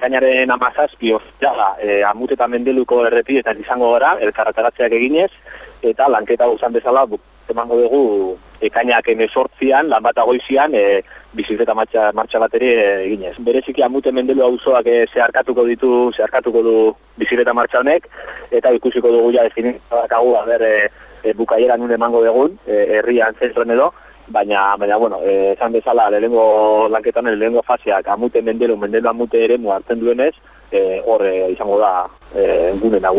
ekainaren amazazpi ofiala e, amut eta mendeluko errepidetan izango gara, elkarrataratzeak eginez, eta lanketa guzan bezala emango dugu ekainak emesortzian, lan bat agoizian, e, bizikleta martxa, martxa bat ere eginez. Bereziki amute mendelu auzoak e, zeharkatuko ditu, zeharkatuko du bizikleta martxa honek, eta ikusiko dugu ja definitakagu, ber, e, e, bukaieran emango dugun, e, herrian zentren edo, baina, baina, bueno, eh, esan bezala, lehenengo lanketan, lehenengo faseak, amute mendelu, mendelu amute ere hartzen duenez, eh, hor izango da eh, gune nagusi.